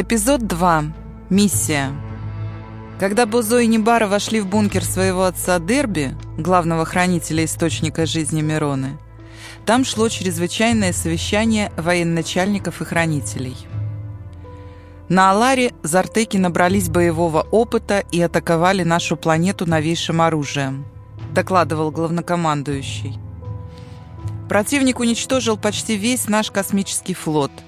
Эпизод 2. Миссия. Когда Бузо и Небара вошли в бункер своего отца Дерби, главного хранителя источника жизни Мироны, там шло чрезвычайное совещание военачальников и хранителей. На Аларе зартеки набрались боевого опыта и атаковали нашу планету новейшим оружием, докладывал главнокомандующий. Противник уничтожил почти весь наш космический флот –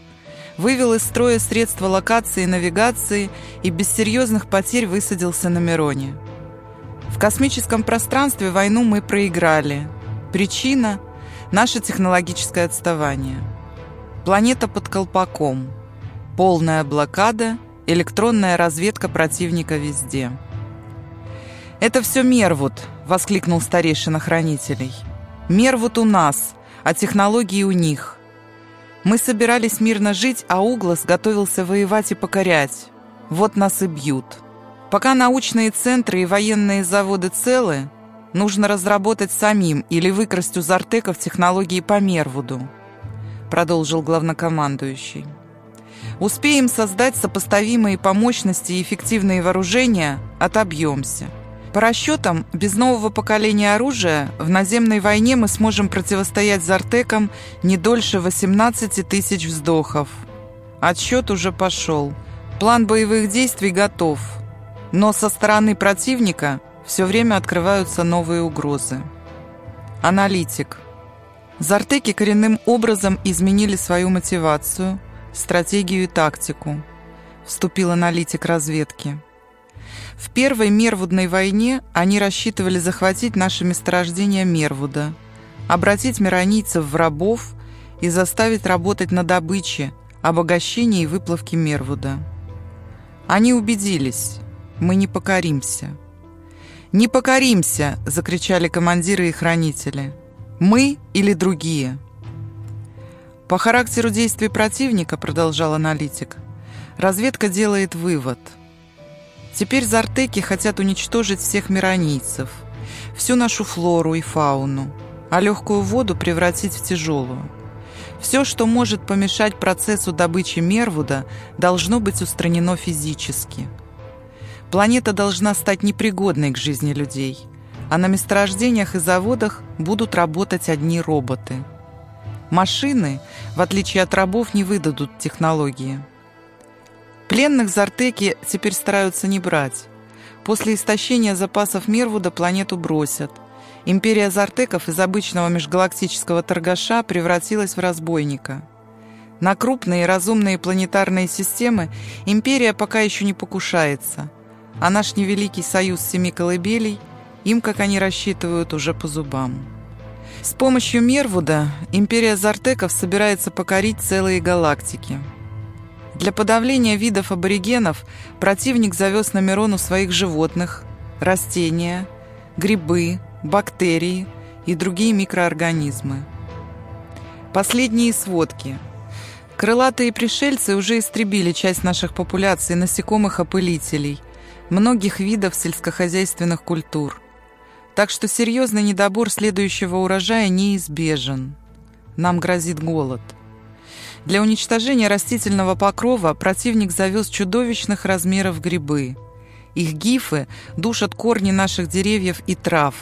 вывел из строя средства локации и навигации и без серьезных потерь высадился на Мироне. В космическом пространстве войну мы проиграли. Причина – наше технологическое отставание. Планета под колпаком. Полная блокада, электронная разведка противника везде. «Это все Мервуд!» – воскликнул старейшина хранителей. «Мервуд у нас, а технологии у них. Мы собирались мирно жить, а Углас готовился воевать и покорять. Вот нас и бьют. Пока научные центры и военные заводы целы, нужно разработать самим или выкрасть у Зартеков технологии по Мервуду, продолжил главнокомандующий. Успеем создать сопоставимые по мощности и эффективные вооружения, отобьемся. По расчетам, без нового поколения оружия в наземной войне мы сможем противостоять Зартекам не дольше 18 тысяч вздохов. Отсчет уже пошел. План боевых действий готов. Но со стороны противника все время открываются новые угрозы. Аналитик. Зартеки коренным образом изменили свою мотивацию, стратегию и тактику. Вступил аналитик разведки. В первой Мервудной войне они рассчитывали захватить наше месторождение Мервуда, обратить миронийцев в рабов и заставить работать на добыче, обогащении и выплавке Мервуда. Они убедились, мы не покоримся. «Не покоримся!» – закричали командиры и хранители. «Мы или другие?» По характеру действий противника, продолжал аналитик, разведка делает вывод – Теперь зартеки хотят уничтожить всех миронийцев, всю нашу флору и фауну, а легкую воду превратить в тяжелую. Все, что может помешать процессу добычи Мервуда, должно быть устранено физически. Планета должна стать непригодной к жизни людей, а на месторождениях и заводах будут работать одни роботы. Машины, в отличие от рабов, не выдадут технологии. Пленных Зартеки теперь стараются не брать. После истощения запасов Мервуда планету бросят. Империя Зартеков из обычного межгалактического торгаша превратилась в разбойника. На крупные разумные планетарные системы империя пока еще не покушается, а наш невеликий союз семи колыбелей им, как они рассчитывают, уже по зубам. С помощью Мервуда империя Зартеков собирается покорить целые галактики – для подавления видов аборигенов противник завез на Мирону своих животных, растения, грибы, бактерии и другие микроорганизмы. Последние сводки. Крылатые пришельцы уже истребили часть наших популяций насекомых-опылителей, многих видов сельскохозяйственных культур. Так что серьезный недобор следующего урожая неизбежен. Нам грозит голод – для уничтожения растительного покрова противник завез чудовищных размеров грибы. Их гифы душат корни наших деревьев и трав,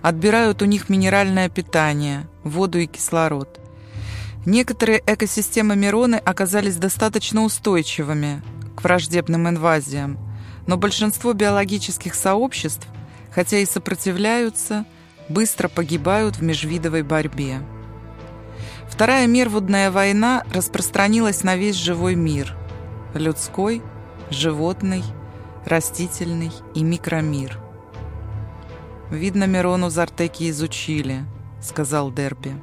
отбирают у них минеральное питание, воду и кислород. Некоторые экосистемы Мироны оказались достаточно устойчивыми к враждебным инвазиям, но большинство биологических сообществ, хотя и сопротивляются, быстро погибают в межвидовой борьбе. Вторая Мервудная война распространилась на весь живой мир. Людской, животный, растительный и микромир. «Видно, Мирону Зартеки изучили», — сказал Дерби.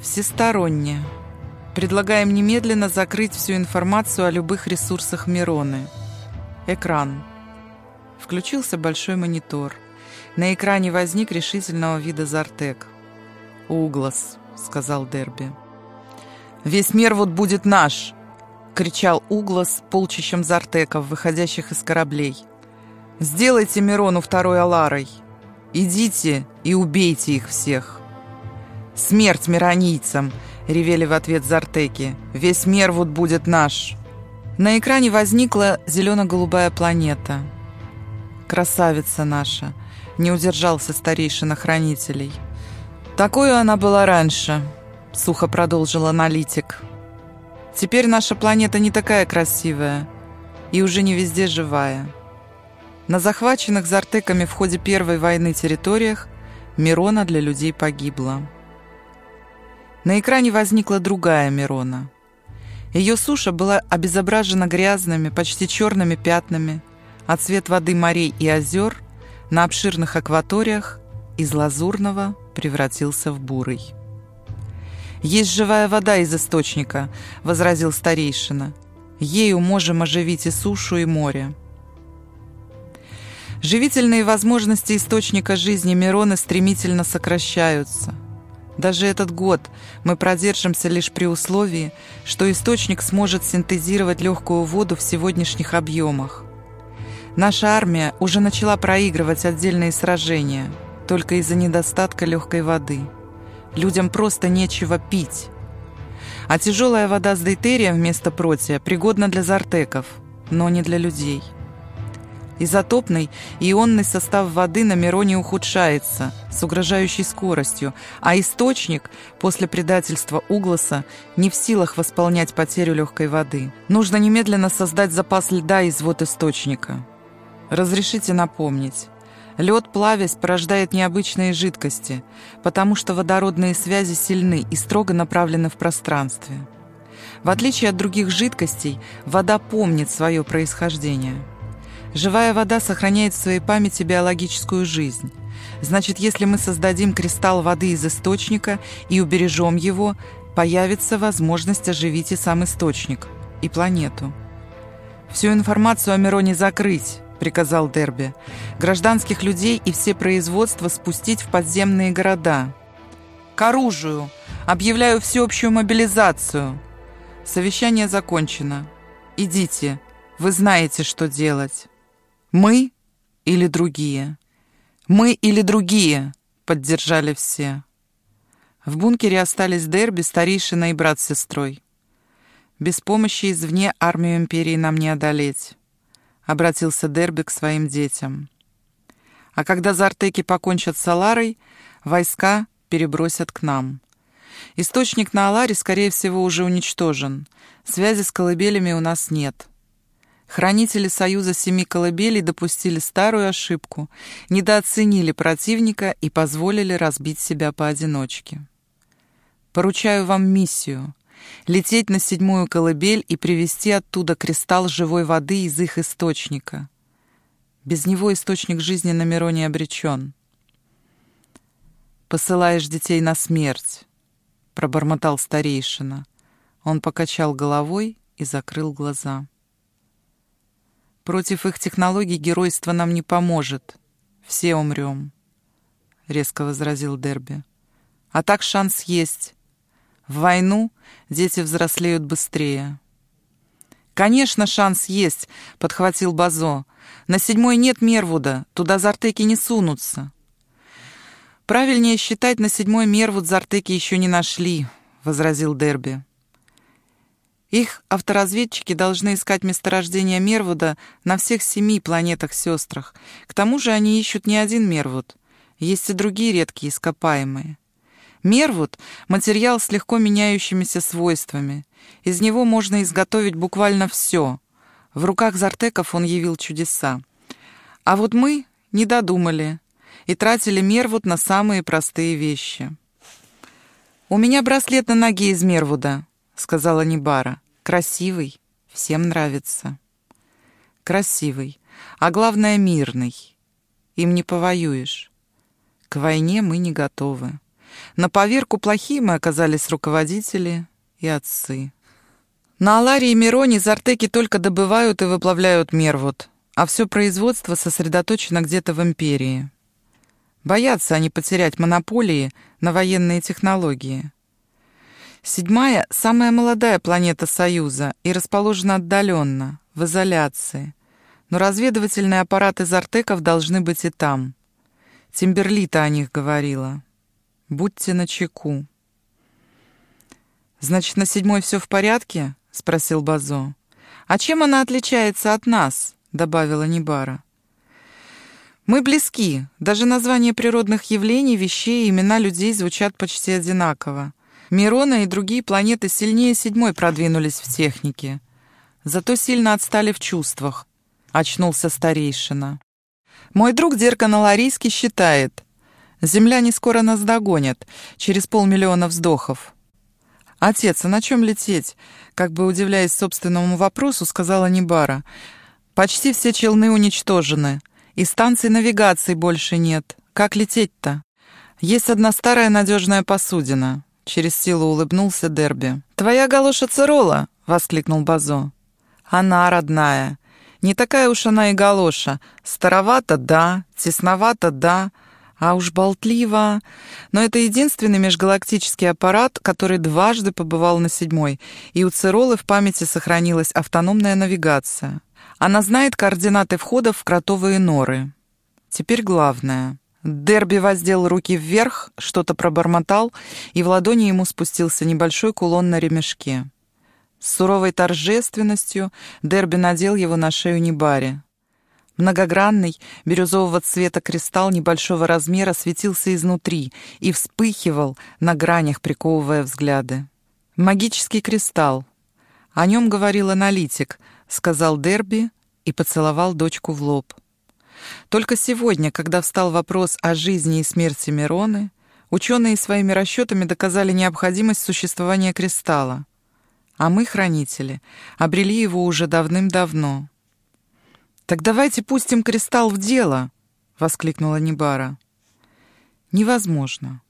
«Всесторонне. Предлагаем немедленно закрыть всю информацию о любых ресурсах Мироны. Экран». Включился большой монитор. На экране возник решительного вида Зартек. «Углас», — сказал Дерби. «Весь мир вот будет наш!» — кричал Углас полчищем зартеков, выходящих из кораблей. «Сделайте Мирону второй Аларой! Идите и убейте их всех!» «Смерть миронийцам!» — ревели в ответ зартеки. «Весь мир вот будет наш!» На экране возникла зелено-голубая планета. Красавица наша, не удержался старейшина хранителей. Такую она была раньше, сухо продолжил аналитик. Теперь наша планета не такая красивая и уже не везде живая. На захваченных зартеками в ходе Первой войны территориях Мирона для людей погибла. На экране возникла другая Мирона – ее суша была обезображена грязными, почти черными пятнами, а цвет воды морей и озер на обширных акваториях из лазурного превратился в бурый. «Есть живая вода из источника», — возразил старейшина. «Ею можем оживить и сушу, и море». Живительные возможности источника жизни Мирона стремительно сокращаются — даже этот год мы продержимся лишь при условии, что источник сможет синтезировать легкую воду в сегодняшних объемах. Наша армия уже начала проигрывать отдельные сражения только из-за недостатка легкой воды. Людям просто нечего пить. А тяжелая вода с дейтерием вместо протия пригодна для зартеков, но не для людей. Изотопный ионный состав воды на Мироне ухудшается с угрожающей скоростью, а источник после предательства Угласа не в силах восполнять потерю легкой воды. Нужно немедленно создать запас льда из вод источника. Разрешите напомнить. Лед, плавясь, порождает необычные жидкости, потому что водородные связи сильны и строго направлены в пространстве. В отличие от других жидкостей, вода помнит свое происхождение – Живая вода сохраняет в своей памяти биологическую жизнь. Значит, если мы создадим кристалл воды из источника и убережем его, появится возможность оживить и сам источник, и планету. «Всю информацию о Мироне закрыть», — приказал Дерби. «Гражданских людей и все производства спустить в подземные города». «К оружию! Объявляю всеобщую мобилизацию!» «Совещание закончено. Идите. Вы знаете, что делать». «Мы или другие?» «Мы или другие!» — поддержали все. В бункере остались Дерби, старейшина и брат с сестрой. «Без помощи извне армию империи нам не одолеть», — обратился Дерби к своим детям. «А когда зартеки покончат с Аларой, войска перебросят к нам. Источник на Аларе, скорее всего, уже уничтожен. Связи с колыбелями у нас нет». Хранители Союза Семи Колыбелей допустили старую ошибку, недооценили противника и позволили разбить себя поодиночке. Поручаю вам миссию — лететь на седьмую колыбель и привести оттуда кристалл живой воды из их источника. Без него источник жизни на Мироне обречен. «Посылаешь детей на смерть», — пробормотал старейшина. Он покачал головой и закрыл глаза. Против их технологий геройство нам не поможет. Все умрем», — резко возразил Дерби. «А так шанс есть. В войну дети взрослеют быстрее». «Конечно, шанс есть», — подхватил Базо. «На седьмой нет Мервуда, туда зартеки не сунутся». «Правильнее считать, на седьмой Мервуд зартеки еще не нашли», — возразил Дерби. Их авторазведчики должны искать месторождение Мервуда на всех семи планетах-сестрах. К тому же они ищут не один Мервуд. Есть и другие редкие ископаемые. Мервуд — материал с легко меняющимися свойствами. Из него можно изготовить буквально все. В руках зартеков он явил чудеса. А вот мы не додумали и тратили Мервуд на самые простые вещи. «У меня браслет на ноге из Мервуда», сказала Небара. «Красивый, всем нравится». «Красивый, а главное мирный. Им не повоюешь. К войне мы не готовы. На поверку плохие мы оказались руководители и отцы». На Аларии и Мироне зартеки только добывают и выплавляют мервуд, а все производство сосредоточено где-то в империи. Боятся они потерять монополии на военные технологии. Седьмая — самая молодая планета Союза и расположена отдаленно, в изоляции. Но разведывательные аппараты Зартеков должны быть и там. Тимберлита о них говорила. Будьте начеку. «Значит, на седьмой все в порядке?» — спросил Базо. «А чем она отличается от нас?» — добавила Нибара. «Мы близки. Даже названия природных явлений, вещей и имена людей звучат почти одинаково. Мирона и другие планеты сильнее седьмой продвинулись в технике. Зато сильно отстали в чувствах», — очнулся старейшина. «Мой друг Деркан Аларийский считает, Земля не скоро нас догонит, через полмиллиона вздохов». «Отец, а на чем лететь?» Как бы удивляясь собственному вопросу, сказала Нибара. «Почти все челны уничтожены, и станций навигации больше нет. Как лететь-то?» «Есть одна старая надежная посудина», — через силу улыбнулся Дерби. «Твоя галоша Цирола!» — воскликнул Базо. «Она родная. Не такая уж она и галоша. Старовата — да, тесновата — да, а уж болтливо. Но это единственный межгалактический аппарат, который дважды побывал на седьмой, и у Циролы в памяти сохранилась автономная навигация. Она знает координаты входов в кротовые норы. Теперь главное. Дерби воздел руки вверх, что-то пробормотал, и в ладони ему спустился небольшой кулон на ремешке. С суровой торжественностью Дерби надел его на шею Небари. Многогранный, бирюзового цвета кристалл небольшого размера светился изнутри и вспыхивал на гранях, приковывая взгляды. «Магический кристалл. О нем говорил аналитик», — сказал Дерби и поцеловал дочку в лоб. Только сегодня, когда встал вопрос о жизни и смерти Мироны, ученые своими расчетами доказали необходимость существования кристалла. А мы, хранители, обрели его уже давным-давно. «Так давайте пустим кристалл в дело!» — воскликнула Нибара. «Невозможно.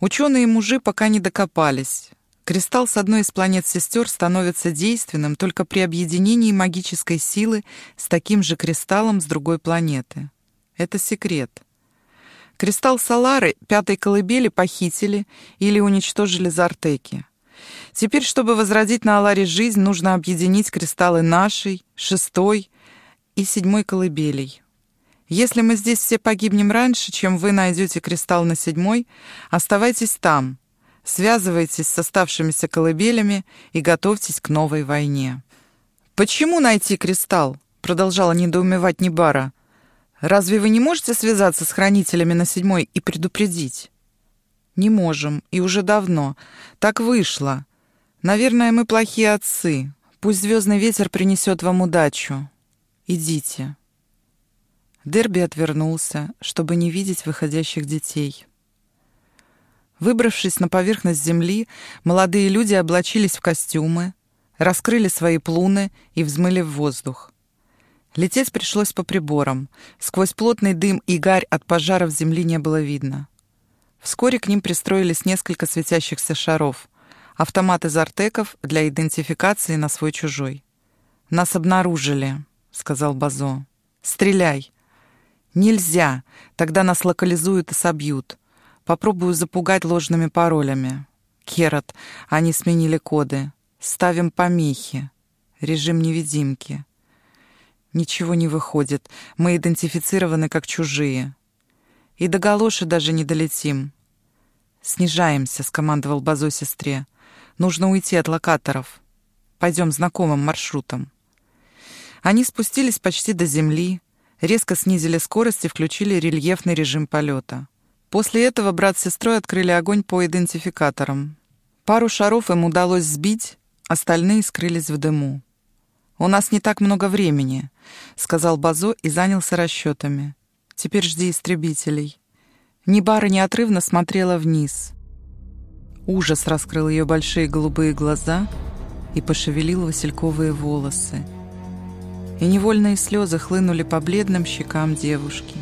Ученые-мужи пока не докопались. Кристалл с одной из планет-сестер становится действенным только при объединении магической силы с таким же кристаллом с другой планеты. Это секрет. Кристалл Салары пятой колыбели похитили или уничтожили Зартеки. Теперь, чтобы возродить на Аларе жизнь, нужно объединить кристаллы нашей, шестой и седьмой колыбелей. Если мы здесь все погибнем раньше, чем вы найдете кристалл на седьмой, оставайтесь там, связывайтесь с оставшимися колыбелями и готовьтесь к новой войне. «Почему найти кристалл?» — продолжала недоумевать Небара. «Разве вы не можете связаться с хранителями на седьмой и предупредить?» «Не можем, и уже давно. Так вышло. Наверное, мы плохие отцы. Пусть звездный ветер принесет вам удачу. «Идите». Дерби отвернулся, чтобы не видеть выходящих детей. Выбравшись на поверхность земли, молодые люди облачились в костюмы, раскрыли свои плуны и взмыли в воздух. Лететь пришлось по приборам. Сквозь плотный дым и гарь от пожаров земли не было видно. Вскоре к ним пристроились несколько светящихся шаров, автоматы зартеков для идентификации на свой-чужой. Нас обнаружили сказал Базо. «Стреляй!» «Нельзя! Тогда нас локализуют и собьют. Попробую запугать ложными паролями. Керат, они сменили коды. Ставим помехи. Режим невидимки. Ничего не выходит. Мы идентифицированы как чужие. И до галоши даже не долетим. «Снижаемся», — скомандовал Базо сестре. «Нужно уйти от локаторов. Пойдем знакомым маршрутом». Они спустились почти до земли, резко снизили скорость и включили рельефный режим полета. После этого брат с сестрой открыли огонь по идентификаторам. Пару шаров им удалось сбить, остальные скрылись в дыму. «У нас не так много времени», — сказал Базо и занялся расчетами. «Теперь жди истребителей». Нибара неотрывно смотрела вниз. Ужас раскрыл ее большие голубые глаза и пошевелил васильковые волосы и невольные слезы хлынули по бледным щекам девушки.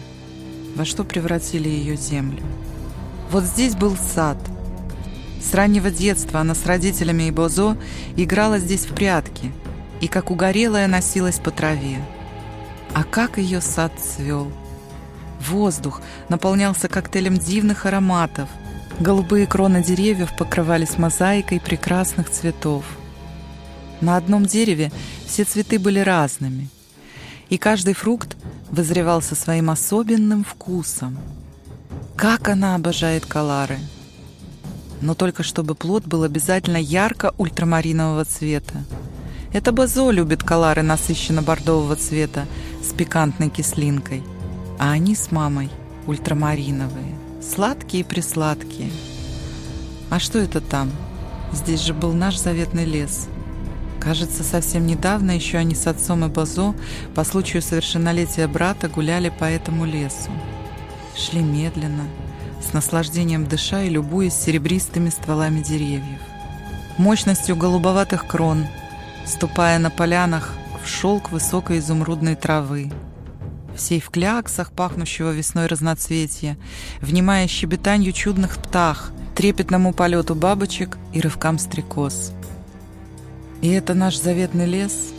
Во что превратили ее землю? Вот здесь был сад. С раннего детства она с родителями и Бозо играла здесь в прятки и, как угорелая, носилась по траве. А как ее сад цвел! Воздух наполнялся коктейлем дивных ароматов. Голубые кроны деревьев покрывались мозаикой прекрасных цветов. На одном дереве все цветы были разными, и каждый фрукт вызревал со своим особенным вкусом. Как она обожает калары! Но только чтобы плод был обязательно ярко ультрамаринового цвета. Это Базо любит колары насыщенно-бордового цвета с пикантной кислинкой, а они с мамой ультрамариновые, сладкие-присладкие. А что это там? Здесь же был наш заветный лес. Кажется, совсем недавно еще они с отцом и Базо по случаю совершеннолетия брата гуляли по этому лесу. Шли медленно, с наслаждением дыша и любуясь серебристыми стволами деревьев. Мощностью голубоватых крон, ступая на полянах в шелк высокой изумрудной травы, всей в кляксах пахнущего весной разноцветия, внимая щебетанью чудных птах, трепетному полету бабочек и рывкам стрекоз. И это наш заветный лес,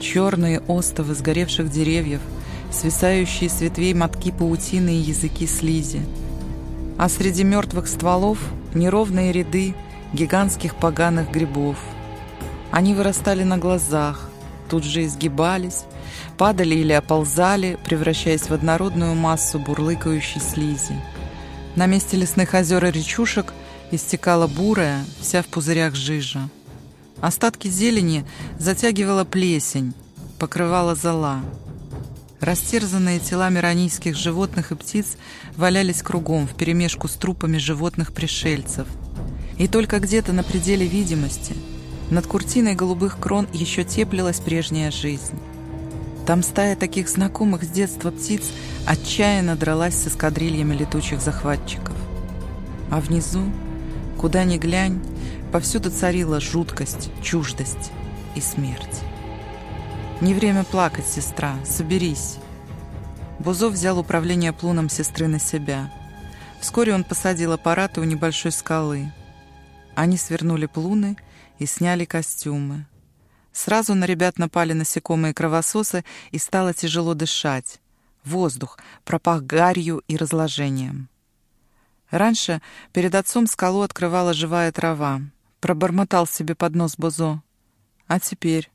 черные остовы сгоревших деревьев, свисающие с ветвей мотки паутины и языки слизи. А среди мертвых стволов неровные ряды гигантских поганых грибов. Они вырастали на глазах, тут же изгибались, падали или оползали, превращаясь в однородную массу бурлыкающей слизи. На месте лесных озер и речушек истекала бурая, вся в пузырях жижа. Остатки зелени затягивала плесень, покрывала зола. Растерзанные тела миранийских животных и птиц валялись кругом вперемешку с трупами животных-пришельцев. И только где-то на пределе видимости, над куртиной голубых крон еще теплилась прежняя жизнь. Там стая таких знакомых с детства птиц отчаянно дралась с эскадрильями летучих захватчиков. А внизу, куда ни глянь, повсюду царила жуткость, чуждость и смерть. «Не время плакать, сестра, соберись». Бузов взял управление плуном сестры на себя. Вскоре он посадил аппараты у небольшой скалы. Они свернули плуны и сняли костюмы. Сразу на ребят напали насекомые кровососы, и стало тяжело дышать. Воздух пропах гарью и разложением. Раньше перед отцом скалу открывала живая трава. Пробормотал себе под нос Бозо. А теперь?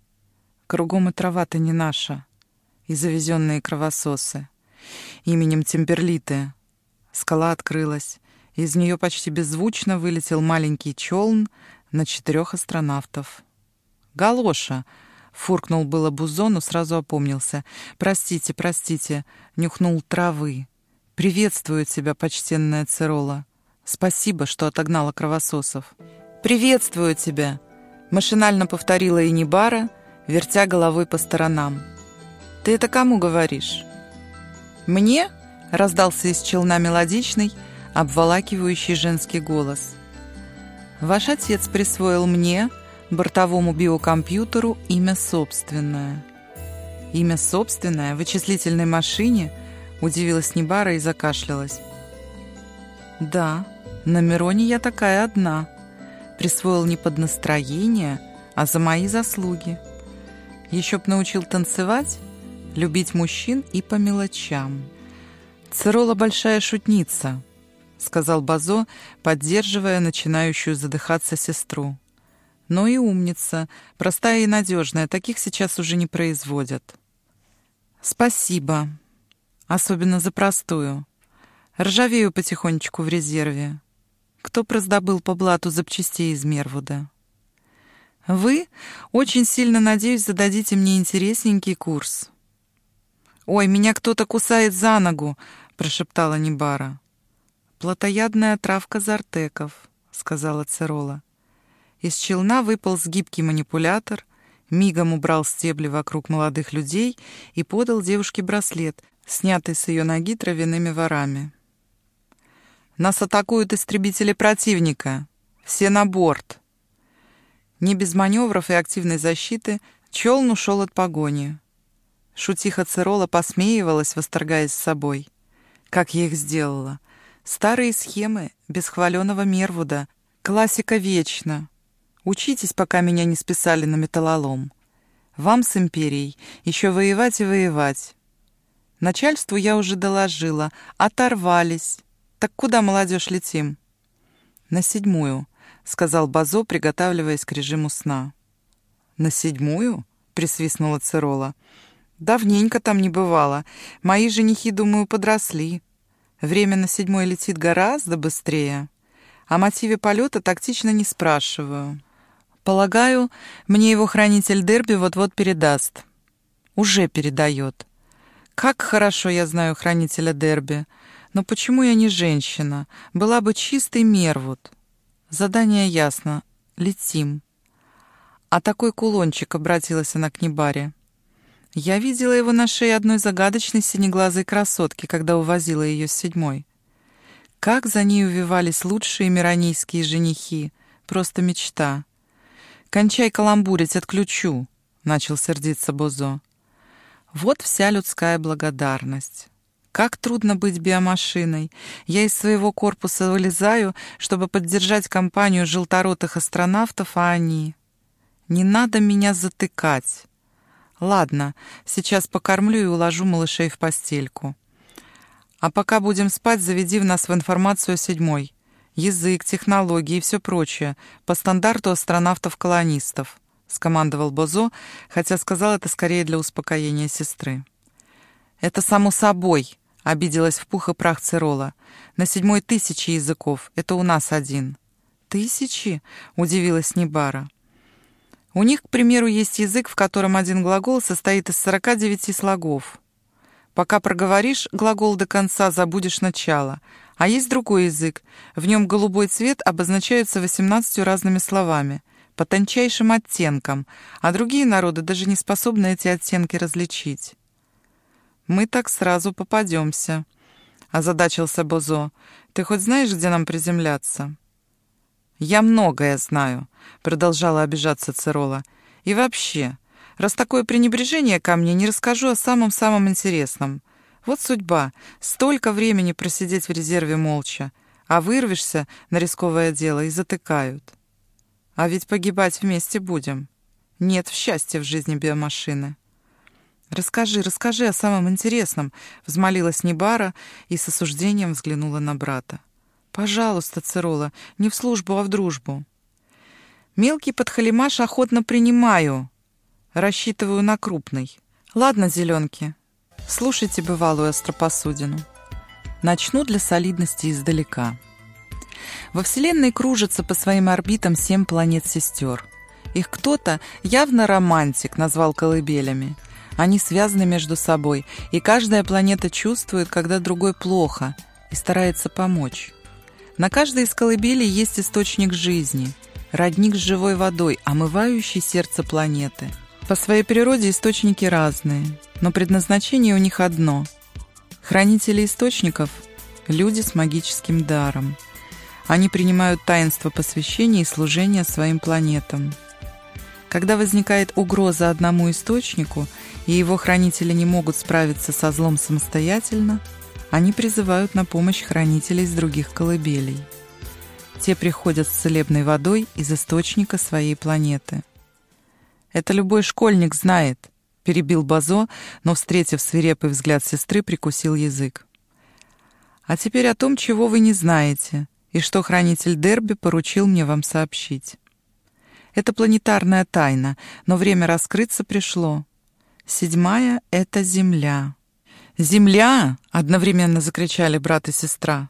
Кругом и трава-то не наша. И завезенные кровососы. Именем Тимберлиты. Скала открылась. Из нее почти беззвучно вылетел маленький челн на четырех астронавтов. «Галоша!» — фуркнул было Бузо, но сразу опомнился. «Простите, простите!» — нюхнул травы. «Приветствую тебя, почтенная Церола. Спасибо, что отогнала кровососов». «Приветствую тебя!» — машинально повторила Инибара, вертя головой по сторонам. «Ты это кому говоришь?» «Мне?» — раздался из челна мелодичный, обволакивающий женский голос. «Ваш отец присвоил мне...» бортовому биокомпьютеру имя собственное. Имя собственное вычислительной машине удивилась Небара и закашлялась. Да, на Мироне я такая одна. Присвоил не под настроение, а за мои заслуги. Еще б научил танцевать, любить мужчин и по мелочам. Церола большая шутница, сказал Базо, поддерживая начинающую задыхаться сестру но и умница, простая и надежная, таких сейчас уже не производят. Спасибо, особенно за простую. Ржавею потихонечку в резерве. Кто раздобыл по блату запчастей из Мервуда? Вы, очень сильно надеюсь, зададите мне интересненький курс. «Ой, меня кто-то кусает за ногу!» — прошептала Небара. «Плотоядная травка зартеков», — сказала Церола. Из челна выпал гибкий манипулятор, мигом убрал стебли вокруг молодых людей и подал девушке браслет, снятый с ее ноги травяными ворами. «Нас атакуют истребители противника! Все на борт!» Не без маневров и активной защиты челн ушел от погони. Шутиха Церола посмеивалась, восторгаясь собой. Как я их сделала! Старые схемы, без хваленого Мервуда, классика вечна. Учитесь, пока меня не списали на металлолом. Вам с империей еще воевать и воевать. Начальству я уже доложила. Оторвались. Так куда, молодежь, летим? На седьмую, сказал Базо, приготавливаясь к режиму сна. На седьмую? присвистнула Церола. Давненько там не бывало. Мои женихи, думаю, подросли. Время на седьмой летит гораздо быстрее. О мотиве полета тактично не спрашиваю. Полагаю, мне его хранитель Дерби вот-вот передаст. Уже передает. Как хорошо я знаю хранителя Дерби. Но почему я не женщина? Была бы чистый Мервуд. Задание ясно. Летим. А такой кулончик, обратилась она к Небаре. Я видела его на шее одной загадочной синеглазой красотки, когда увозила ее с седьмой. Как за ней увивались лучшие миранийские женихи. Просто мечта. «Кончай каламбурить, отключу», — начал сердиться Бозо. Вот вся людская благодарность. Как трудно быть биомашиной. Я из своего корпуса вылезаю, чтобы поддержать компанию желторотых астронавтов, а они... Не надо меня затыкать. Ладно, сейчас покормлю и уложу малышей в постельку. А пока будем спать, заведи в нас в информацию седьмой. Язык, технологии и все прочее, по стандарту астронавтов-колонистов, скомандовал Бозо, хотя сказал это скорее для успокоения сестры. «Это само собой», — обиделась в пух и прах Цирола. «На седьмой тысячи языков, это у нас один». «Тысячи?» — удивилась Небара. У них, к примеру, есть язык, в котором один глагол состоит из 49 слогов. Пока проговоришь глагол до конца, забудешь начало. А есть другой язык. В нем голубой цвет обозначается 18 разными словами, по тончайшим оттенкам, а другие народы даже не способны эти оттенки различить. «Мы так сразу попадемся», — озадачился Бозо. «Ты хоть знаешь, где нам приземляться?» «Я многое знаю», — продолжала обижаться Цирола. «И вообще, раз такое пренебрежение ко мне, не расскажу о самом-самом интересном. Вот судьба. Столько времени просидеть в резерве молча, а вырвешься на рисковое дело и затыкают. А ведь погибать вместе будем. Нет счастья в жизни биомашины». «Расскажи, расскажи о самом интересном», — взмолилась Небара и с осуждением взглянула на брата. «Пожалуйста, Цирола, не в службу, а в дружбу». «Мелкий подхалимаш охотно принимаю. Рассчитываю на крупный. Ладно, зеленки, слушайте бывалую остропосудину. Начну для солидности издалека. Во Вселенной кружится по своим орбитам семь планет-сестер. Их кто-то, явно романтик, назвал колыбелями. Они связаны между собой, и каждая планета чувствует, когда другой плохо, и старается помочь. На каждой из колыбелей есть источник жизни, родник с живой водой, омывающий сердце планеты. По своей природе источники разные, но предназначение у них одно. Хранители источников – люди с магическим даром. Они принимают таинство посвящения и служения своим планетам. Когда возникает угроза одному источнику, и его хранители не могут справиться со злом самостоятельно – они призывают на помощь хранителей из других колыбелей. Те приходят с целебной водой из источника своей планеты. «Это любой школьник знает», — перебил Базо, но, встретив свирепый взгляд сестры, прикусил язык. «А теперь о том, чего вы не знаете, и что хранитель Дерби поручил мне вам сообщить. Это планетарная тайна, но время раскрыться пришло. Седьмая — это Земля». «Земля!» — одновременно закричали брат и сестра.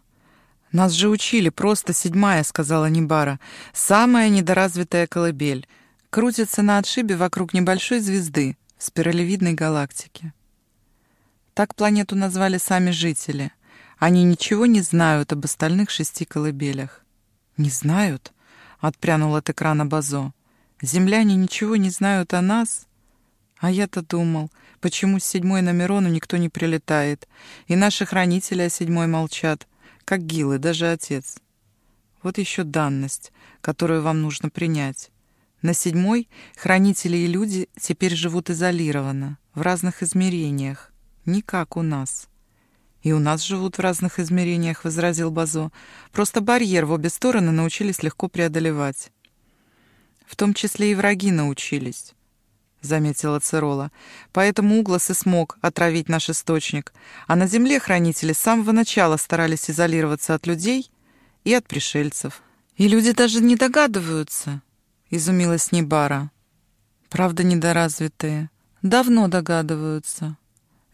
«Нас же учили, просто седьмая», — сказала Нибара. «Самая недоразвитая колыбель. Крутится на отшибе вокруг небольшой звезды в спиралевидной галактике». Так планету назвали сами жители. Они ничего не знают об остальных шести колыбелях. «Не знают?» — отпрянул от экрана Базо. «Земляне ничего не знают о нас?» А я-то думал, почему с седьмой на Мирону никто не прилетает, и наши хранители о седьмой молчат, как Гилы, даже отец. Вот еще данность, которую вам нужно принять. На седьмой хранители и люди теперь живут изолированно, в разных измерениях, не как у нас. «И у нас живут в разных измерениях», — возразил Базо. «Просто барьер в обе стороны научились легко преодолевать». «В том числе и враги научились заметила Цирола. «Поэтому Углас и смог отравить наш источник. А на Земле хранители с самого начала старались изолироваться от людей и от пришельцев. И люди даже не догадываются», — изумилась Небара. «Правда, недоразвитые. Давно догадываются.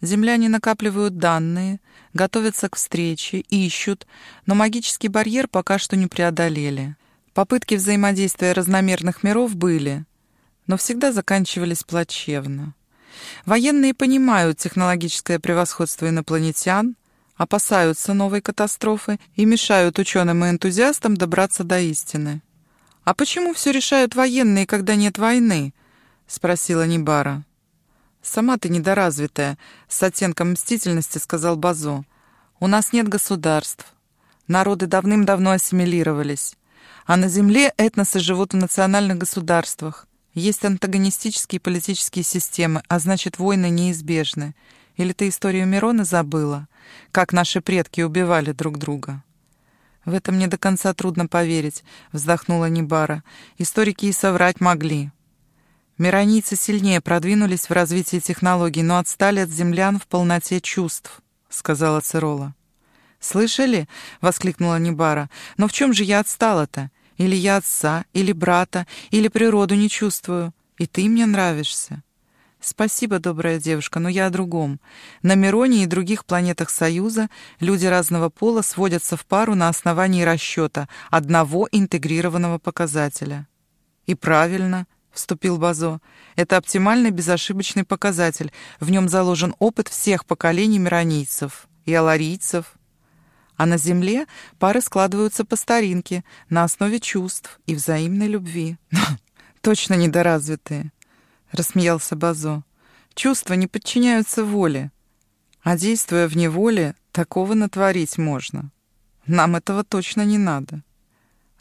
Земляне накапливают данные, готовятся к встрече, ищут, но магический барьер пока что не преодолели. Попытки взаимодействия разномерных миров были, но всегда заканчивались плачевно. Военные понимают технологическое превосходство инопланетян, опасаются новой катастрофы и мешают ученым и энтузиастам добраться до истины. «А почему все решают военные, когда нет войны?» — спросила Нибара. «Сама ты недоразвитая», — с оттенком мстительности сказал Базо. «У нас нет государств. Народы давным-давно ассимилировались. А на Земле этносы живут в национальных государствах. Есть антагонистические политические системы, а значит, войны неизбежны. Или ты историю Мирона забыла? Как наши предки убивали друг друга?» «В это мне до конца трудно поверить», — вздохнула Нибара. «Историки и соврать могли». Миронийцы сильнее продвинулись в развитии технологий, но отстали от землян в полноте чувств, — сказала Цирола. «Слышали?» — воскликнула Нибара. «Но в чем же я отстала-то? Или я отца, или брата, или природу не чувствую. И ты мне нравишься». «Спасибо, добрая девушка, но я о другом. На Мироне и других планетах Союза люди разного пола сводятся в пару на основании расчета одного интегрированного показателя». «И правильно», — вступил Базо. «Это оптимальный безошибочный показатель. В нем заложен опыт всех поколений миронийцев и аларийцев, а на Земле пары складываются по старинке, на основе чувств и взаимной любви. Точно недоразвитые, рассмеялся Базо. Чувства не подчиняются воле, а действуя в неволе, такого натворить можно. Нам этого точно не надо.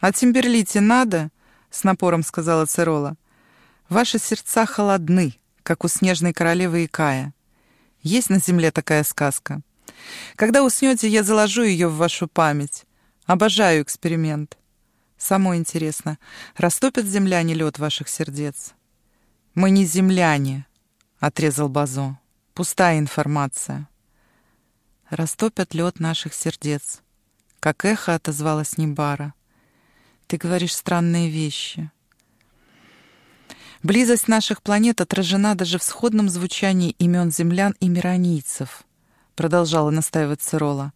А Тимберлите надо, с напором сказала Церола. Ваши сердца холодны, как у снежной королевы Икая. Есть на земле такая сказка. Когда уснете, я заложу ее в вашу память. Обожаю эксперимент. Самое интересно, растопят земляне лед ваших сердец? Мы не земляне, отрезал Базо. Пустая информация. Растопят лед наших сердец. Как эхо отозвалась Нибара. Ты говоришь странные вещи. Близость наших планет отражена даже в сходном звучании имен землян и миронийцев продолжала настаивать Цирола.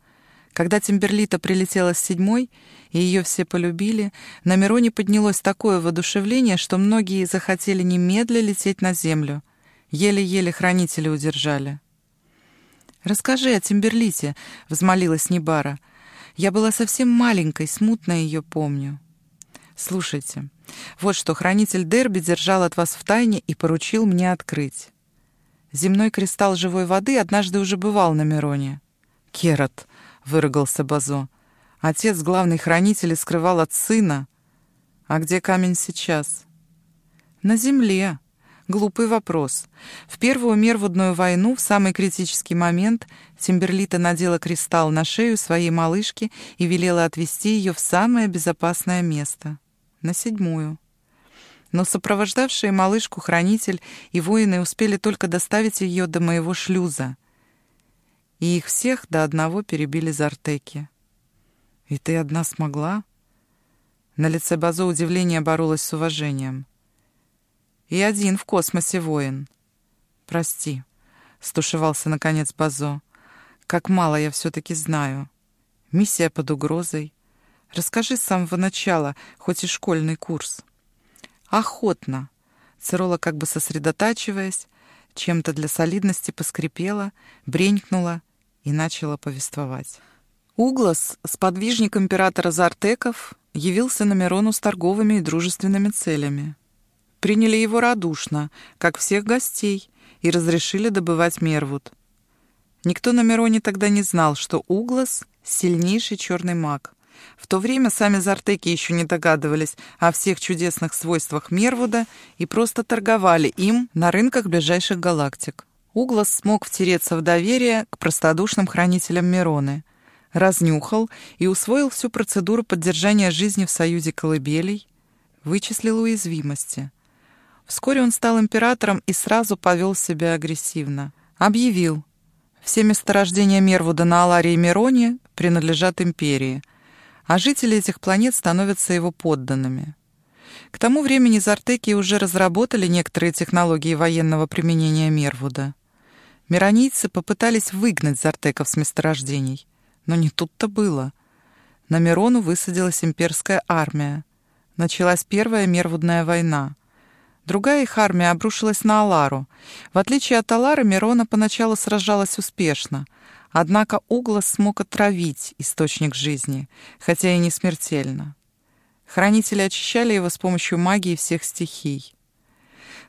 Когда Тимберлита прилетела с седьмой, и ее все полюбили, на Мироне поднялось такое воодушевление, что многие захотели немедля лететь на землю. Еле-еле хранители удержали. «Расскажи о Тимберлите», — взмолилась Небара. «Я была совсем маленькой, смутно ее помню». «Слушайте, вот что хранитель Дерби держал от вас в тайне и поручил мне открыть. Земной кристалл живой воды однажды уже бывал на Мироне. «Керат», — выругался Базо. «Отец, главный хранитель, скрывал от сына. А где камень сейчас?» «На земле», Глупый вопрос. В Первую Мервудную войну, в самый критический момент, Тимберлита надела кристалл на шею своей малышки и велела отвезти ее в самое безопасное место — на седьмую но сопровождавшие малышку хранитель и воины успели только доставить ее до моего шлюза. И их всех до одного перебили зартеки. «И ты одна смогла?» На лице Базо удивление боролось с уважением. «И один в космосе воин». «Прости», — стушевался наконец Базо. «Как мало я все-таки знаю. Миссия под угрозой. Расскажи с самого начала, хоть и школьный курс». «Охотно!» Цирола, как бы сосредотачиваясь, чем-то для солидности поскрипела, бренькнула и начала повествовать. Углас, сподвижник императора Зартеков, явился на Мирону с торговыми и дружественными целями. Приняли его радушно, как всех гостей, и разрешили добывать Мервуд. Никто на Мироне тогда не знал, что Углас — сильнейший черный маг, в то время сами зартеки еще не догадывались о всех чудесных свойствах Мервуда и просто торговали им на рынках ближайших галактик. Углас смог втереться в доверие к простодушным хранителям Мироны, разнюхал и усвоил всю процедуру поддержания жизни в союзе колыбелей, вычислил уязвимости. Вскоре он стал императором и сразу повел себя агрессивно. Объявил, все месторождения Мервуда на Аларии и Мироне принадлежат империи — а жители этих планет становятся его подданными. К тому времени Зартеки уже разработали некоторые технологии военного применения Мервуда. Миронийцы попытались выгнать Зартеков с месторождений, но не тут-то было. На Мирону высадилась имперская армия. Началась Первая Мервудная война. Другая их армия обрушилась на Алару. В отличие от Алары, Мирона поначалу сражалась успешно. Однако Углас смог отравить источник жизни, хотя и не смертельно. Хранители очищали его с помощью магии всех стихий.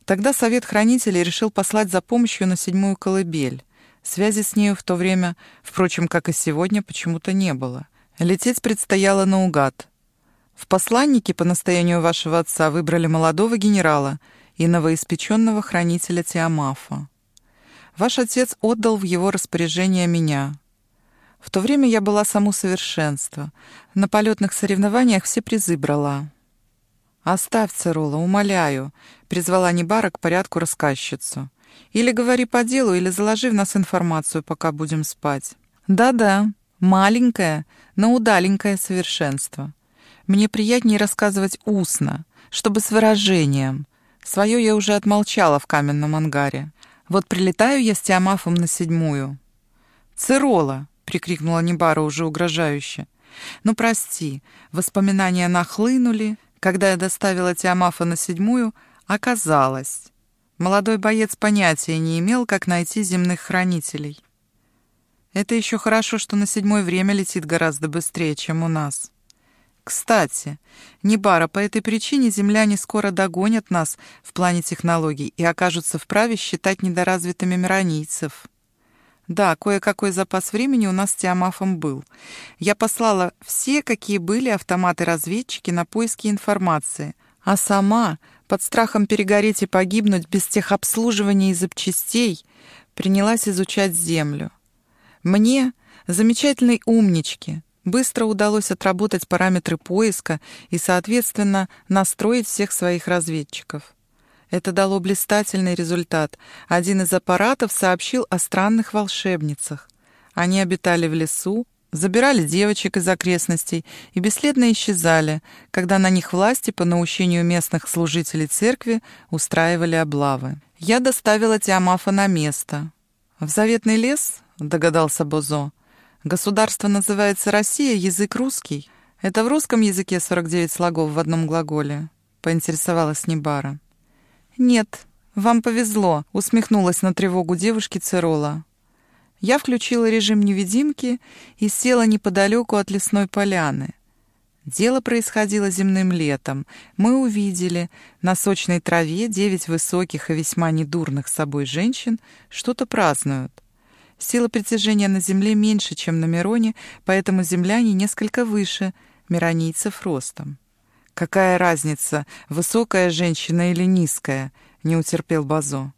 Тогда Совет Хранителей решил послать за помощью на седьмую колыбель. Связи с нею в то время, впрочем, как и сегодня, почему-то не было. Лететь предстояло наугад. В посланники по настоянию вашего отца выбрали молодого генерала и новоиспеченного хранителя Тиамафа. Ваш отец отдал в его распоряжение меня. В то время я была само совершенство. На полетных соревнованиях все призы брала. «Оставь, Церола, умоляю», — призвала Небара к порядку рассказчицу. «Или говори по делу, или заложи в нас информацию, пока будем спать». «Да-да, маленькое, но удаленькое совершенство. Мне приятнее рассказывать устно, чтобы с выражением. Свое я уже отмолчала в каменном ангаре. Вот прилетаю я с Тиамафом на седьмую». «Церола!» — прикрикнула Небара уже угрожающе. «Ну, прости, воспоминания нахлынули, когда я доставила Тиамафа на седьмую, оказалось. Молодой боец понятия не имел, как найти земных хранителей. Это еще хорошо, что на седьмое время летит гораздо быстрее, чем у нас. Кстати, Небара, по этой причине земляне скоро догонят нас в плане технологий и окажутся вправе считать недоразвитыми миронийцев. Да, кое-какой запас времени у нас с Тиамафом был. Я послала все, какие были автоматы-разведчики на поиски информации, а сама, под страхом перегореть и погибнуть без техобслуживания и запчастей, принялась изучать Землю. Мне, замечательной умничке, быстро удалось отработать параметры поиска и, соответственно, настроить всех своих разведчиков. Это дало блистательный результат. Один из аппаратов сообщил о странных волшебницах. Они обитали в лесу, забирали девочек из окрестностей и бесследно исчезали, когда на них власти по наущению местных служителей церкви устраивали облавы. Я доставила Тиамафа на место. «В заветный лес?» — догадался Бозо. «Государство называется Россия, язык русский. Это в русском языке 49 слогов в одном глаголе?» — поинтересовалась Небара. «Нет, вам повезло», — усмехнулась на тревогу девушки Церола. Я включила режим невидимки и села неподалеку от лесной поляны. Дело происходило земным летом. Мы увидели на сочной траве девять высоких и весьма недурных собой женщин что-то празднуют. Сила притяжения на Земле меньше, чем на Мироне, поэтому земляне несколько выше миронийцев ростом. «Какая разница, высокая женщина или низкая?» — не утерпел Базо.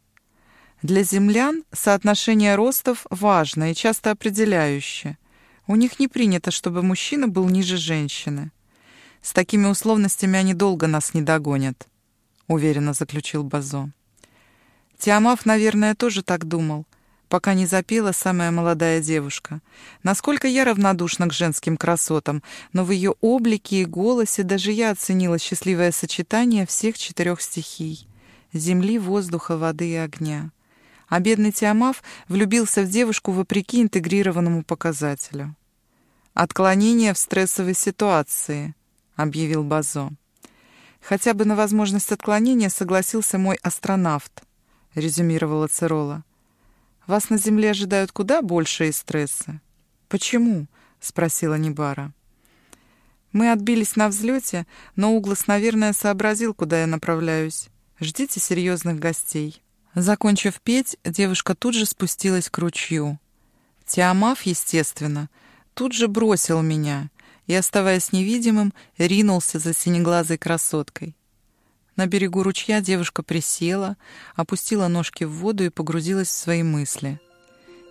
«Для землян соотношение ростов важно и часто определяющее. У них не принято, чтобы мужчина был ниже женщины. С такими условностями они долго нас не догонят», — уверенно заключил Базо. Тиамаф, наверное, тоже так думал — пока не запела самая молодая девушка. Насколько я равнодушна к женским красотам, но в ее облике и голосе даже я оценила счастливое сочетание всех четырех стихий — земли, воздуха, воды и огня. А бедный Тиамав влюбился в девушку вопреки интегрированному показателю. «Отклонение в стрессовой ситуации», — объявил Базо. «Хотя бы на возможность отклонения согласился мой астронавт», — резюмировала Церола. Вас на Земле ожидают куда большие стрессы. Почему? спросила Небара. Мы отбились на взлете, но Углас, наверное, сообразил, куда я направляюсь. Ждите серьезных гостей. Закончив петь, девушка тут же спустилась к ручью. Тиамаф, естественно, тут же бросил меня и, оставаясь невидимым, ринулся за синеглазой красоткой. На берегу ручья девушка присела, опустила ножки в воду и погрузилась в свои мысли.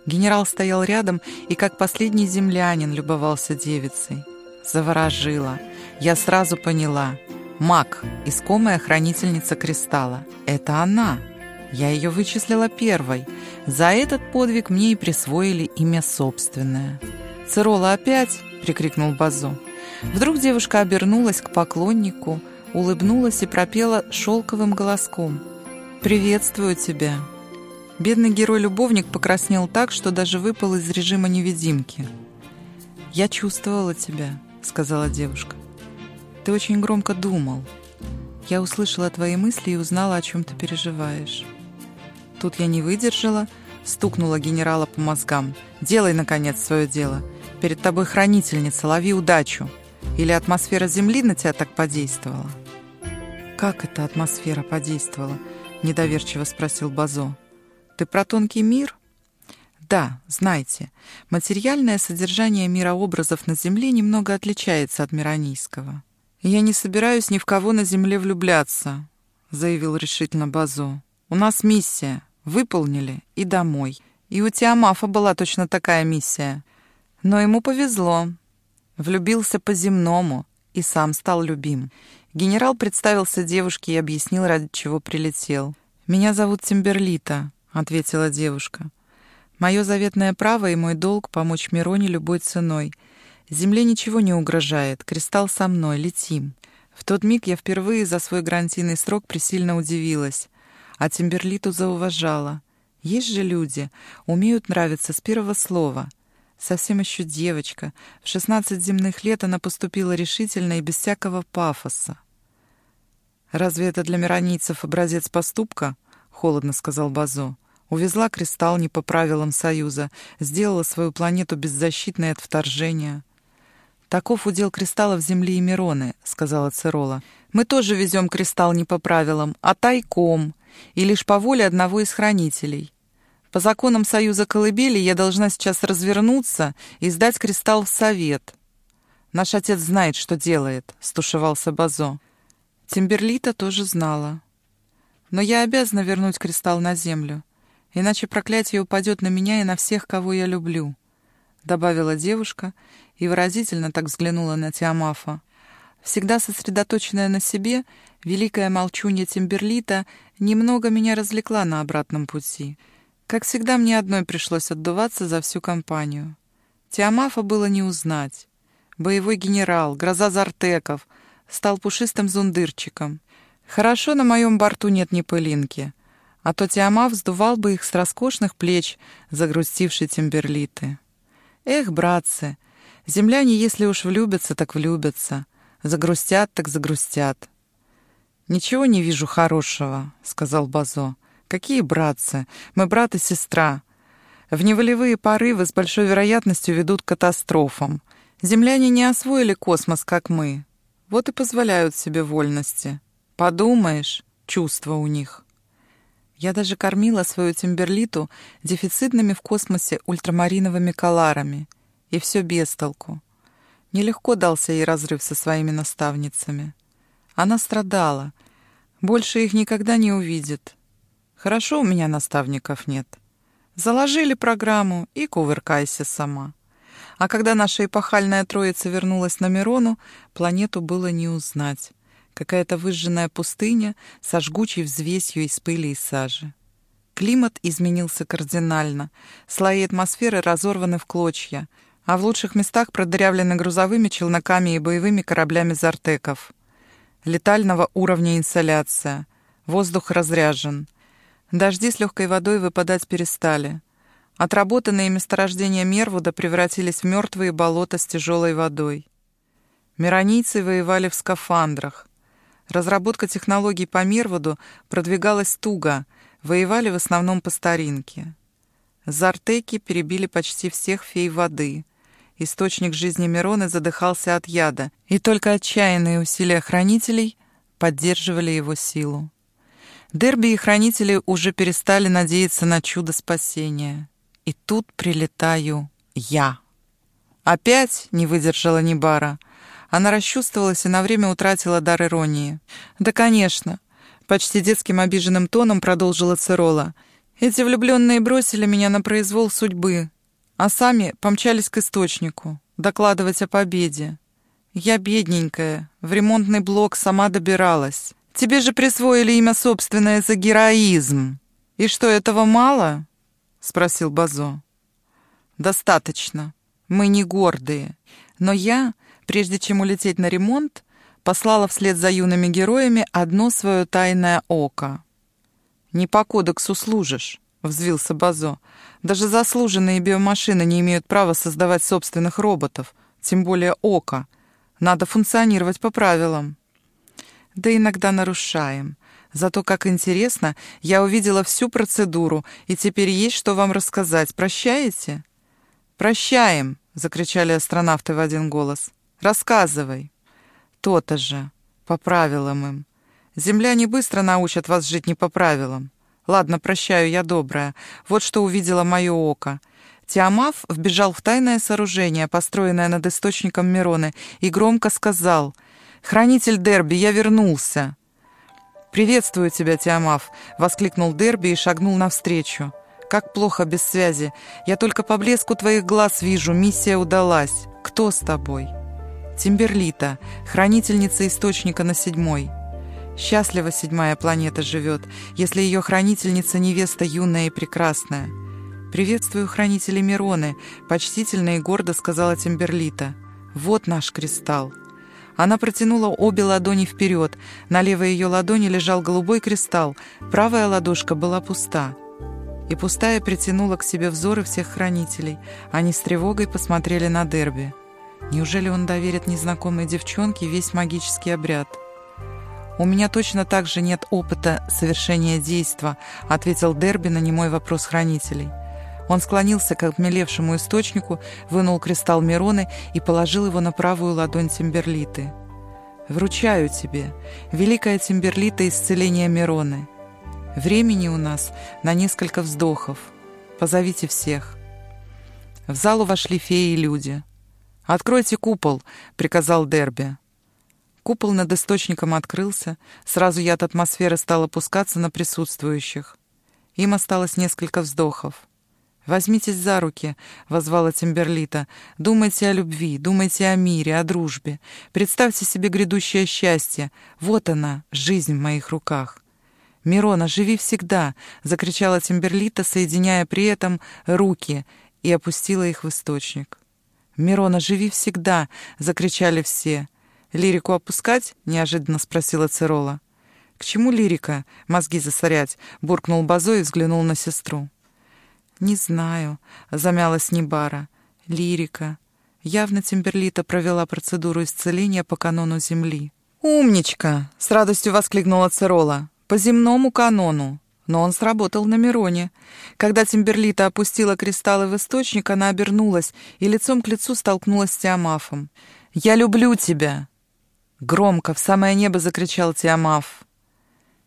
Генерал стоял рядом и, как последний землянин, любовался девицей. Заворожила. Я сразу поняла. Маг, искомая хранительница кристалла. Это она. Я ее вычислила первой. За этот подвиг мне и присвоили имя собственное. «Цирола опять!» — прикрикнул Базо. Вдруг девушка обернулась к поклоннику — улыбнулась и пропела шелковым голоском. «Приветствую тебя!» Бедный герой-любовник покраснел так, что даже выпал из режима невидимки. «Я чувствовала тебя», — сказала девушка. Ты очень громко думал. Я услышала твои мысли и узнала, о чем ты переживаешь. Тут я не выдержала, стукнула генерала по мозгам. «Делай, наконец, свое дело. Перед тобой хранительница, лови удачу. Или атмосфера Земли на тебя так подействовала?» «Как эта атмосфера подействовала?» — недоверчиво спросил Базо. «Ты про тонкий мир?» «Да, знаете, материальное содержание мирообразов на Земле немного отличается от миронийского». «Я не собираюсь ни в кого на Земле влюбляться», — заявил решительно Базо. «У нас миссия. Выполнили и домой. И у Тиамафа была точно такая миссия. Но ему повезло. Влюбился по-земному и сам стал любим. Генерал представился девушке и объяснил, ради чего прилетел. «Меня зовут Тимберлита», — ответила девушка. «Мое заветное право и мой долг — помочь Мироне любой ценой. Земле ничего не угрожает. Кристалл со мной. Летим». В тот миг я впервые за свой гарантийный срок присильно удивилась а Тимберлиту зауважала. Есть же люди, умеют нравиться с первого слова. Совсем еще девочка. В шестнадцать земных лет она поступила решительно и без всякого пафоса. «Разве это для миронийцев образец поступка?» — холодно сказал Базо. «Увезла кристалл не по правилам Союза, сделала свою планету беззащитной от вторжения». «Таков удел кристаллов Земли и Мироны», — сказала Церола. «Мы тоже везем кристалл не по правилам, а тайком, и лишь по воле одного из хранителей. По законам Союза Колыбели я должна сейчас развернуться и сдать кристалл в совет. Наш отец знает, что делает, стушевался Базо. Тимберлита тоже знала. Но я обязана вернуть кристалл на землю, иначе проклятие упадет на меня и на всех, кого я люблю, добавила девушка и выразительно так взглянула на Тиамафа. Всегда сосредоточенная на себе, великая молчунья Тимберлита немного меня развлекла на обратном пути. Как всегда, мне одной пришлось отдуваться за всю компанию. Тиамафа было не узнать. Боевой генерал, гроза зартеков, стал пушистым зундырчиком. Хорошо на моем борту нет ни пылинки, а то Тиамаф сдувал бы их с роскошных плеч, загрустившей Тимберлиты. Эх, братцы, земляне, если уж влюбятся, так влюбятся — Загрустят так загрустят. «Ничего не вижу хорошего», — сказал Базо. «Какие братцы? Мы брат и сестра. В неволевые порывы с большой вероятностью ведут к катастрофам. Земляне не освоили космос, как мы. Вот и позволяют себе вольности. Подумаешь, чувства у них». Я даже кормила свою Тимберлиту дефицитными в космосе ультрамариновыми коларами. И все без толку. Нелегко дался ей разрыв со своими наставницами. Она страдала. Больше их никогда не увидит. Хорошо у меня наставников нет. Заложили программу и кувыркайся сама. А когда наша эпохальная троица вернулась на Мирону, планету было не узнать. Какая-то выжженная пустыня со жгучей взвесью из пыли и сажи. Климат изменился кардинально. Слои атмосферы разорваны в клочья — а в лучших местах продырявлены грузовыми челноками и боевыми кораблями «Зартеков». Летального уровня инсоляция. Воздух разряжен. Дожди с легкой водой выпадать перестали. Отработанные месторождения Мервуда превратились в мертвые болота с тяжелой водой. Миронийцы воевали в скафандрах. Разработка технологий по Мервуду продвигалась туго, воевали в основном по старинке. Зартеки перебили почти всех фей воды — Источник жизни Мироны задыхался от яда, и только отчаянные усилия хранителей поддерживали его силу. Дерби и хранители уже перестали надеяться на чудо спасения. И тут прилетаю я. Опять не выдержала Нибара. Она расчувствовалась и на время утратила дар иронии. «Да, конечно», — почти детским обиженным тоном продолжила Цирола. «Эти влюбленные бросили меня на произвол судьбы, а сами помчались к источнику, докладывать о победе. Я бедненькая, в ремонтный блок сама добиралась. Тебе же присвоили имя собственное за героизм. И что, этого мало? Спросил Базо. Достаточно. Мы не гордые. Но я, прежде чем улететь на ремонт, послала вслед за юными героями одно свое тайное око. «Не по кодексу служишь», — взвился Базо. Даже заслуженные биомашины не имеют права создавать собственных роботов, тем более око. Надо функционировать по правилам. Да иногда нарушаем. Зато, как интересно, я увидела всю процедуру, и теперь есть что вам рассказать. Прощаете? «Прощаем!» — закричали астронавты в один голос. «Рассказывай!» «То-то же! По правилам им! Земляне быстро научат вас жить не по правилам. Ладно, прощаю, я добрая. Вот что увидело мое око. Тиамав вбежал в тайное сооружение, построенное над источником Мироны, и громко сказал «Хранитель Дерби, я вернулся!» «Приветствую тебя, Тиамав!» — воскликнул Дерби и шагнул навстречу. «Как плохо без связи. Я только по блеску твоих глаз вижу, миссия удалась. Кто с тобой?» «Тимберлита, хранительница источника на седьмой». Счастлива седьмая планета живет, если ее хранительница невеста юная и прекрасная. «Приветствую хранителей Мироны», — почтительно и гордо сказала Тимберлита. «Вот наш кристалл». Она протянула обе ладони вперед. На левой ее ладони лежал голубой кристалл, правая ладошка была пуста. И пустая притянула к себе взоры всех хранителей. Они с тревогой посмотрели на Дерби. Неужели он доверит незнакомой девчонке весь магический обряд? «У меня точно так же нет опыта совершения действа», ответил Дерби на немой вопрос хранителей. Он склонился к обмелевшему источнику, вынул кристалл Мироны и положил его на правую ладонь Тимберлиты. «Вручаю тебе, великая Тимберлита исцеления Мироны. Времени у нас на несколько вздохов. Позовите всех». В залу вошли феи и люди. «Откройте купол», — приказал Дерби. Купол над источником открылся, сразу яд атмосферы стал опускаться на присутствующих. Им осталось несколько вздохов. «Возьмитесь за руки», — возвала Тимберлита. «Думайте о любви, думайте о мире, о дружбе. Представьте себе грядущее счастье. Вот она, жизнь в моих руках». «Мирона, живи всегда!» — закричала Тимберлита, соединяя при этом руки, и опустила их в источник. «Мирона, живи всегда!» — закричали все. «Лирику опускать?» — неожиданно спросила Цирола. «К чему лирика? Мозги засорять!» — буркнул Базо и взглянул на сестру. «Не знаю», — замялась Небара. «Лирика». Явно Тимберлита провела процедуру исцеления по канону Земли. «Умничка!» — с радостью воскликнула Церола. «По земному канону». Но он сработал на Мироне. Когда Тимберлита опустила кристаллы в источник, она обернулась и лицом к лицу столкнулась с Тиамафом. «Я люблю тебя!» Громко в самое небо закричал Тиамаф.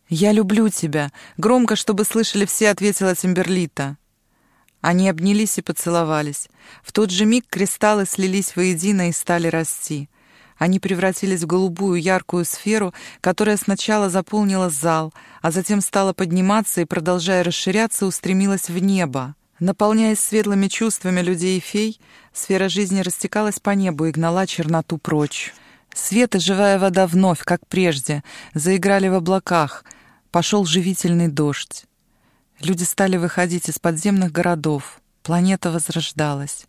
«Я люблю тебя!» Громко, чтобы слышали все, ответила Тимберлита. Они обнялись и поцеловались. В тот же миг кристаллы слились воедино и стали расти. Они превратились в голубую яркую сферу, которая сначала заполнила зал, а затем стала подниматься и, продолжая расширяться, устремилась в небо. Наполняясь светлыми чувствами людей и фей, сфера жизни растекалась по небу и гнала черноту прочь. Свет и живая вода вновь, как прежде, заиграли в облаках. Пошел живительный дождь. Люди стали выходить из подземных городов. Планета возрождалась.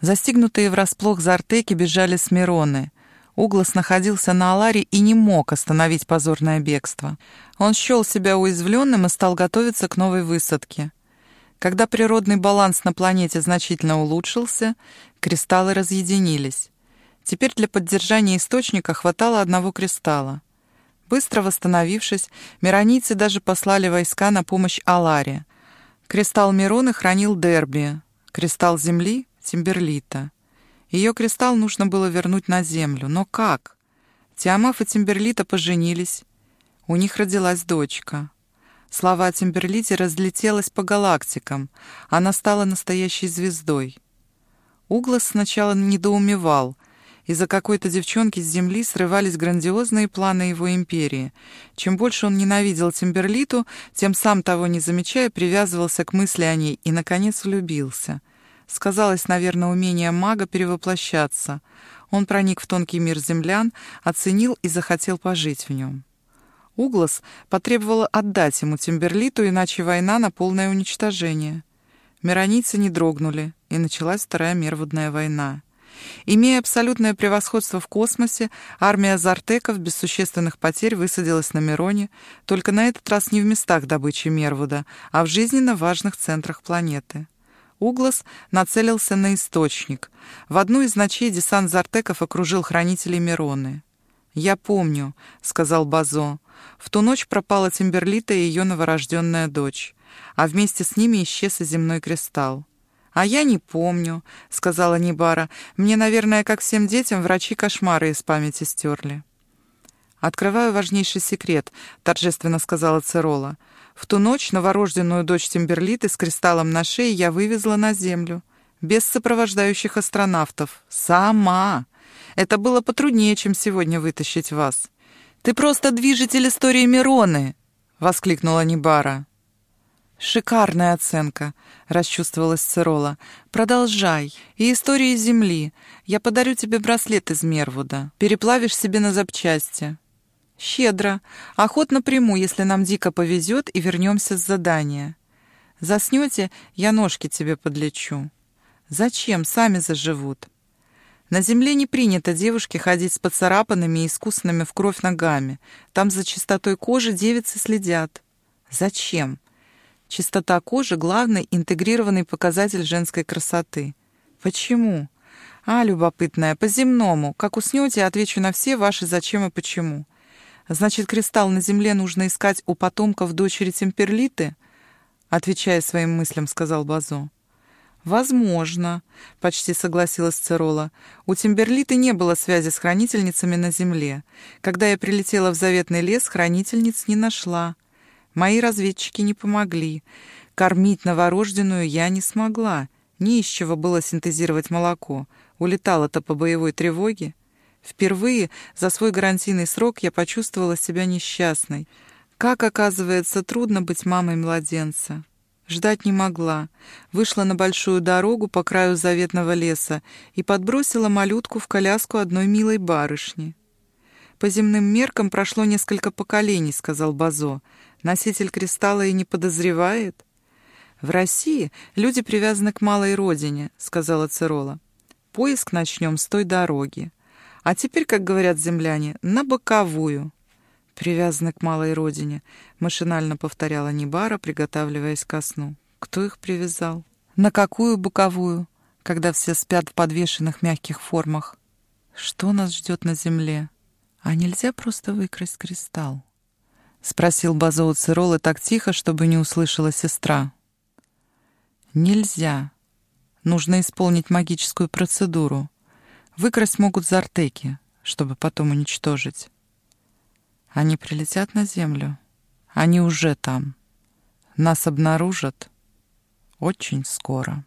Застигнутые врасплох зартеки бежали с Мироны. Углас находился на Аларе и не мог остановить позорное бегство. Он счел себя уязвленным и стал готовиться к новой высадке. Когда природный баланс на планете значительно улучшился, кристаллы разъединились. Теперь для поддержания источника хватало одного кристалла. Быстро восстановившись, миронийцы даже послали войска на помощь Аларе. Кристалл Мирона хранил Дерби, кристалл Земли — Тимберлита. Ее кристалл нужно было вернуть на Землю. Но как? Тиамаф и Тимберлита поженились. У них родилась дочка. Слава о Тимберлите разлетелась по галактикам. Она стала настоящей звездой. Углас сначала недоумевал — из-за какой-то девчонки с земли срывались грандиозные планы его империи. Чем больше он ненавидел Тимберлиту, тем сам того не замечая привязывался к мысли о ней и, наконец, влюбился. Сказалось, наверное, умение мага перевоплощаться. Он проник в тонкий мир землян, оценил и захотел пожить в нем. Углас потребовала отдать ему Тимберлиту, иначе война на полное уничтожение. Миронийцы не дрогнули, и началась Вторая Мервудная война. Имея абсолютное превосходство в космосе, армия Зартеков без существенных потерь высадилась на Мироне, только на этот раз не в местах добычи Мервуда, а в жизненно важных центрах планеты. Углас нацелился на источник. В одну из ночей десант Зартеков окружил хранителей Мироны. «Я помню», — сказал Базо. «В ту ночь пропала Тимберлита и ее новорожденная дочь, а вместе с ними исчез и земной кристалл. «А я не помню», — сказала Нибара. «Мне, наверное, как всем детям, врачи кошмары из памяти стерли». «Открываю важнейший секрет», — торжественно сказала Церола. «В ту ночь новорожденную дочь Тимберлиты с кристаллом на шее я вывезла на Землю. Без сопровождающих астронавтов. Сама. Это было потруднее, чем сегодня вытащить вас». «Ты просто движитель истории Мироны!» — воскликнула Нибара. «Шикарная оценка», — расчувствовалась Церола. «Продолжай. И истории Земли. Я подарю тебе браслет из Мервуда. Переплавишь себе на запчасти». «Щедро. Охотно приму, если нам дико повезет, и вернемся с задания. Заснете, я ножки тебе подлечу». «Зачем? Сами заживут». На земле не принято девушке ходить с поцарапанными и искусанными в кровь ногами. Там за чистотой кожи девицы следят. Зачем? Чистота кожи — главный интегрированный показатель женской красоты. Почему? А, любопытная, по-земному. Как уснете, отвечу на все ваши «зачем» и «почему». Значит, кристалл на земле нужно искать у потомков дочери Темперлиты? Отвечая своим мыслям, сказал Базо. «Возможно», — почти согласилась Церола. «У Тимберлиты не было связи с хранительницами на Земле. Когда я прилетела в заветный лес, хранительниц не нашла. Мои разведчики не помогли. Кормить новорожденную я не смогла. Не из чего было синтезировать молоко. Улетала-то по боевой тревоге. Впервые за свой гарантийный срок я почувствовала себя несчастной. Как, оказывается, трудно быть мамой младенца. Ждать не могла. Вышла на большую дорогу по краю заветного леса и подбросила малютку в коляску одной милой барышни. «По земным меркам прошло несколько поколений», — сказал Базо. «Носитель кристалла и не подозревает». «В России люди привязаны к малой родине», — сказала Цирола. «Поиск начнем с той дороги. А теперь, как говорят земляне, на боковую». «Привязаны к малой родине», — машинально повторяла Нибара, приготавливаясь ко сну. «Кто их привязал?» «На какую боковую?» когда все спят в подвешенных мягких формах. Что нас ждет на земле? «А нельзя просто выкрасть кристалл?» — спросил Базо у Циролы так тихо, чтобы не услышала сестра. «Нельзя. Нужно исполнить магическую процедуру. Выкрасть могут зартеки, чтобы потом уничтожить. Они прилетят на Землю. Они уже там. Нас обнаружат очень скоро».